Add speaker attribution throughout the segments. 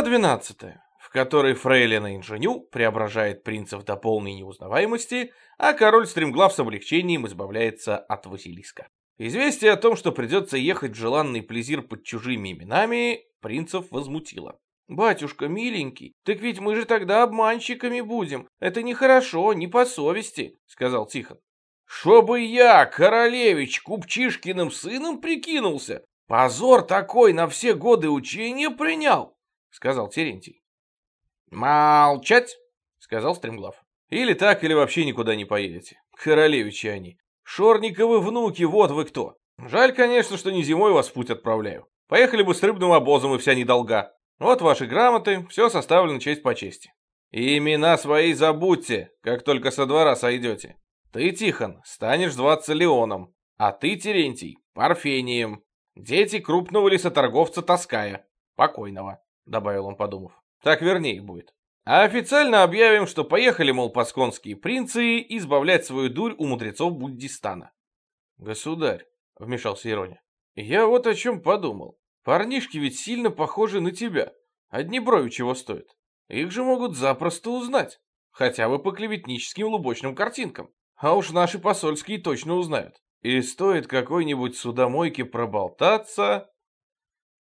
Speaker 1: Глава 12, в которой фрейлина Инженю преображает принцев до полной неузнаваемости, а король стремглав с облегчением избавляется от Василиска. Известие о том, что придется ехать в желанный плезир под чужими именами, принцев возмутило. «Батюшка, миленький, так ведь мы же тогда обманщиками будем. Это нехорошо, не по совести», — сказал Тихон.
Speaker 2: «Чтобы я, королевич, купчишкиным сыном прикинулся, позор такой на все годы учения принял», — сказал Терентий.
Speaker 1: «Молчать!» — сказал Стремглав. «Или так, или вообще никуда не поедете. Королевичи они. Шорниковы внуки, вот вы кто. Жаль, конечно, что не зимой вас в путь отправляю. Поехали бы с рыбным обозом и вся недолга. Вот ваши грамоты, все составлено честь по чести. И имена свои забудьте, как только со двора сойдете. Ты, Тихон, станешь зваться Леоном, а ты, Терентий, Парфением. Дети крупного лесоторговца Тоская, покойного, добавил он, подумав. Так вернее будет. А официально объявим, что поехали, мол, пасконские принцы избавлять свою дурь у мудрецов Буддистана. Государь, вмешался Ироня, я вот о чем подумал. Парнишки ведь сильно похожи на тебя. Одни брови чего стоят. Их же могут запросто узнать. Хотя бы по клеветническим лубочным картинкам. А уж наши посольские точно узнают. И стоит какой-нибудь судомойке проболтаться...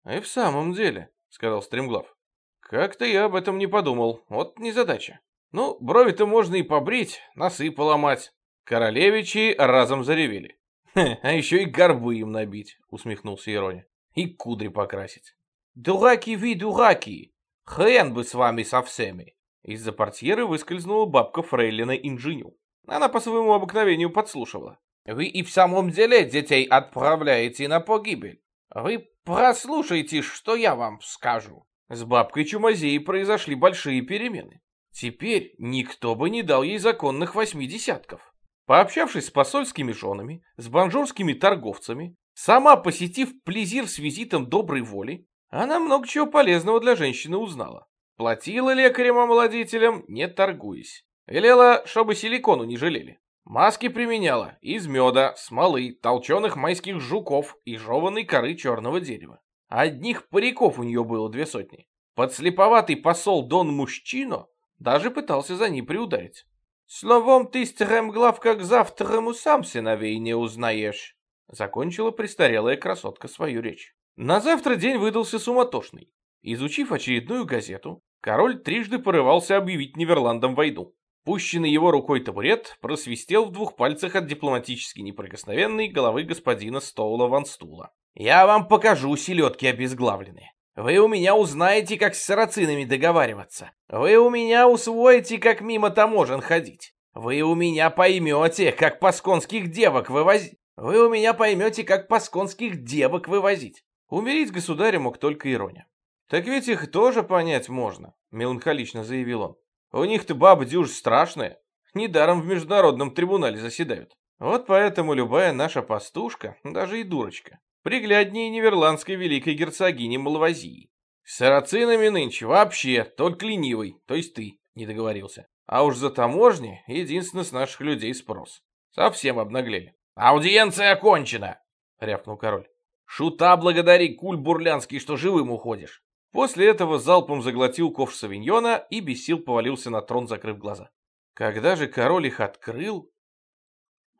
Speaker 1: И в самом деле, сказал Стремглав, как-то я об этом не подумал. Вот незадача. Ну, брови-то можно и побрить, носы поломать. Королевичи разом заревели. а еще и горбы им набить, усмехнулся Ироня и кудри покрасить.
Speaker 2: «Дураки вы, дураки! Хрен бы с вами со всеми!»
Speaker 1: Из-за портьеры выскользнула бабка Фрейлина Инженю. Она по своему обыкновению подслушивала.
Speaker 2: «Вы и в самом деле детей отправляете на погибель. Вы прослушайте, что я вам скажу».
Speaker 1: С бабкой Чумазеей произошли большие перемены. Теперь никто бы не дал ей законных восьми десятков. Пообщавшись с посольскими женами, с банжурскими торговцами, Сама посетив плезир с визитом доброй воли, она много чего полезного для женщины узнала. Платила лекарям-омолодителям, не торгуясь. Велела, чтобы силикону не жалели. Маски применяла из меда, смолы, толченых майских жуков и жеванной коры черного дерева. Одних париков у нее было две сотни. Подслеповатый посол Дон Мужчино даже пытался за ней приударить. Словом, ты, стремглав, как завтра сам сыновей не узнаешь. Закончила престарелая красотка свою речь. На завтра день выдался суматошный. Изучив очередную газету, король трижды порывался объявить Неверландам войну. Пущенный его рукой табурет просвистел в двух пальцах от дипломатически неприкосновенной головы господина Стоула Ван Стула. «Я вам покажу, селедки обезглавленные. Вы у меня узнаете, как с сарацинами договариваться. Вы у меня усвоите, как мимо таможен ходить. Вы у меня поймете, как пасконских девок вывозить. Вы у меня поймете, как пасконских девок вывозить. Умереть государя мог только Ироня. Так ведь их тоже понять можно, меланхолично заявил он. У них-то баба дюж страшная. Недаром в международном трибунале заседают. Вот поэтому любая наша пастушка, даже и дурочка, пригляднее неверландской великой герцогини Малвазии. С сарацинами нынче вообще только ленивый, то есть ты, не договорился. А уж за таможни единственно с наших людей спрос. Совсем обнаглели.
Speaker 2: «Аудиенция окончена!»
Speaker 1: — рявкнул король. «Шута благодари, куль бурлянский, что живым уходишь!» После этого залпом заглотил ковш савиньона и без сил повалился на трон, закрыв глаза. Когда же король их открыл...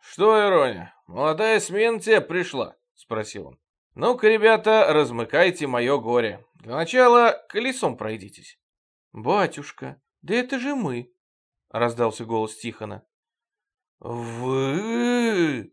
Speaker 1: «Что, Ироня, молодая смена тебе пришла?» — спросил он. «Ну-ка, ребята, размыкайте мое горе. Для начала колесом пройдитесь». «Батюшка, да это же мы!» — раздался голос Тихона. «Вы...»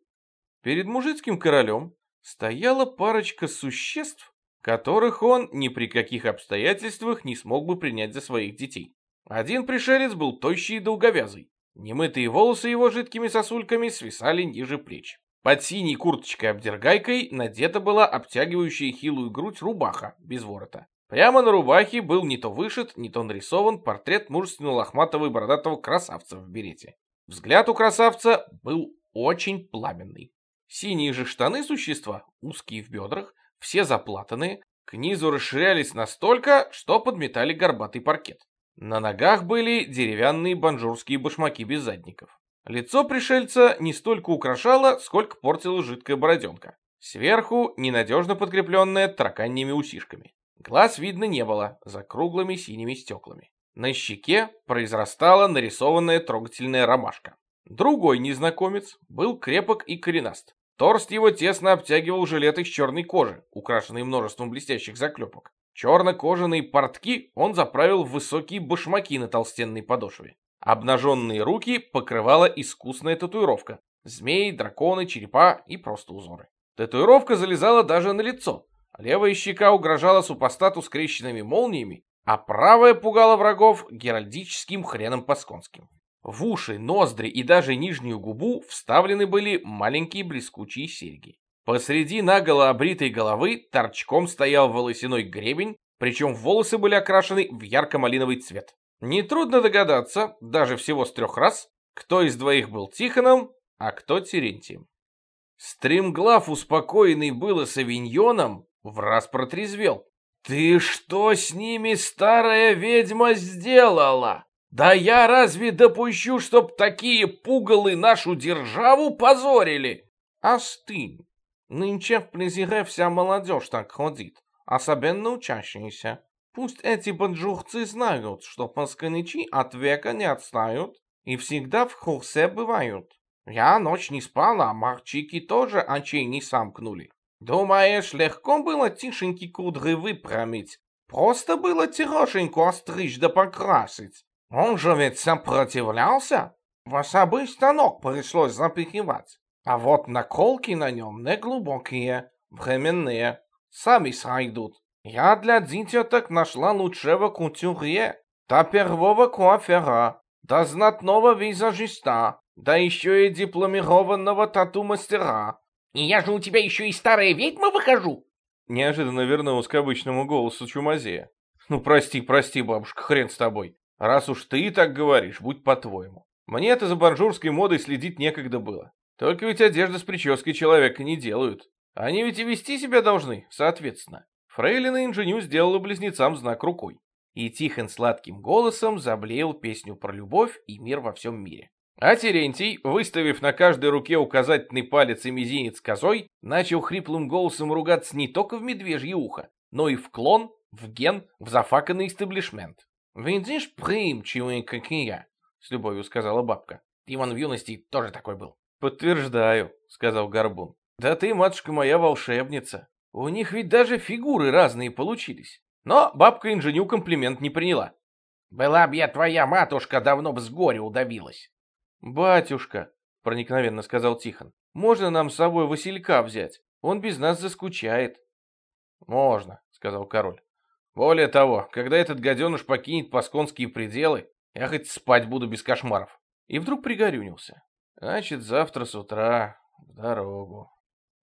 Speaker 1: Перед мужицким королем стояла парочка существ, которых он ни при каких обстоятельствах не смог бы принять за своих детей. Один пришелец был тощий и долговязый. Немытые волосы его жидкими сосульками свисали ниже плеч. Под синей курточкой-обдергайкой надета была обтягивающая хилую грудь рубаха без ворота. Прямо на рубахе был не то вышит, не то нарисован портрет мужественно-лохматого и бородатого красавца в берете. Взгляд у красавца был очень пламенный. Синие же штаны существа, узкие в бедрах, все заплатанные, к низу расширялись настолько, что подметали горбатый паркет. На ногах были деревянные банжурские башмаки без задников. Лицо пришельца не столько украшало, сколько портила жидкая бороденка. Сверху ненадежно подкрепленная тараканьими усишками. Глаз видно не было за круглыми синими стеклами. На щеке произрастала нарисованная трогательная ромашка. Другой незнакомец был крепок и коренаст. Торст его тесно обтягивал жилет из черной кожи, украшенный множеством блестящих заклепок. Черно-кожаные портки он заправил в высокие башмаки на толстенной подошве. Обнаженные руки покрывала искусная татуировка. Змеи, драконы, черепа и просто узоры. Татуировка залезала даже на лицо. Левая щека угрожала супостату скрещенными молниями, а правая пугала врагов геральдическим хреном пасконским. В уши, ноздри и даже нижнюю губу вставлены были маленькие блескучие серьги. Посреди наголо обритой головы торчком стоял волосяной гребень, причем волосы были окрашены в ярко-малиновый цвет. Нетрудно догадаться, даже всего с трех раз, кто из двоих был Тихоном, а кто Терентием. Стримглав, успокоенный было Савиньоном, в раз протрезвел. «Ты что с ними, старая ведьма, сделала? Да я разве допущу, чтоб такие пугалы нашу державу позорили?» «Остынь. Нынче в плезире вся молодежь так ходит, особенно учащиеся. Пусть эти банджурцы знают, что пасканычи от века не отстают и всегда в курсе бывают. Я ночь не спала, а мальчики тоже очей не сомкнули. Думаешь, легко было тишеньки кудры выпрямить? Просто было тирошеньку остричь да покрасить. Он же ведь сопротивлялся. В особый станок пришлось запихивать. А вот наколки на нем не глубокие, временные. Сами сойдут. Я для дитяток нашла лучшего кутюрье, до первого куафера, до знатного визажиста, да еще и дипломированного тату-мастера.
Speaker 2: И я же у тебя еще и старая ведьма выхожу.
Speaker 1: Неожиданно вернулась к обычному голосу Чумазея. Ну, прости, прости, бабушка, хрен с тобой. Раз уж ты так говоришь, будь по-твоему. Мне-то за боржурской модой следить некогда было. Только ведь одежда с прической человека не делают. Они ведь и вести себя должны, соответственно. Фрейлина инженю сделала близнецам знак рукой. И Тихон сладким голосом заблеял песню про любовь и мир во всем мире. А Терентий, выставив на каждой руке указательный палец и мизинец козой, начал хриплым голосом ругаться не только в медвежье ухо, но и в клон, в ген, в зафаканный истеблишмент. «Видишь, приимчивые какие!» — с любовью сказала бабка.
Speaker 2: «Ты вон в юности тоже такой был».
Speaker 1: «Подтверждаю», — сказал Горбун. «Да ты, матушка моя, волшебница. У них ведь даже фигуры разные получились». Но бабка инженю комплимент не приняла.
Speaker 2: «Была б я твоя матушка, давно б с горя удавилась».
Speaker 1: «Батюшка», — проникновенно сказал Тихон, — «можно нам с собой Василька взять? Он без нас заскучает». «Можно», — сказал король. «Более того, когда этот гаденыш покинет пасконские пределы, я хоть спать буду без кошмаров». И вдруг пригорюнился. «Значит, завтра с утра в дорогу».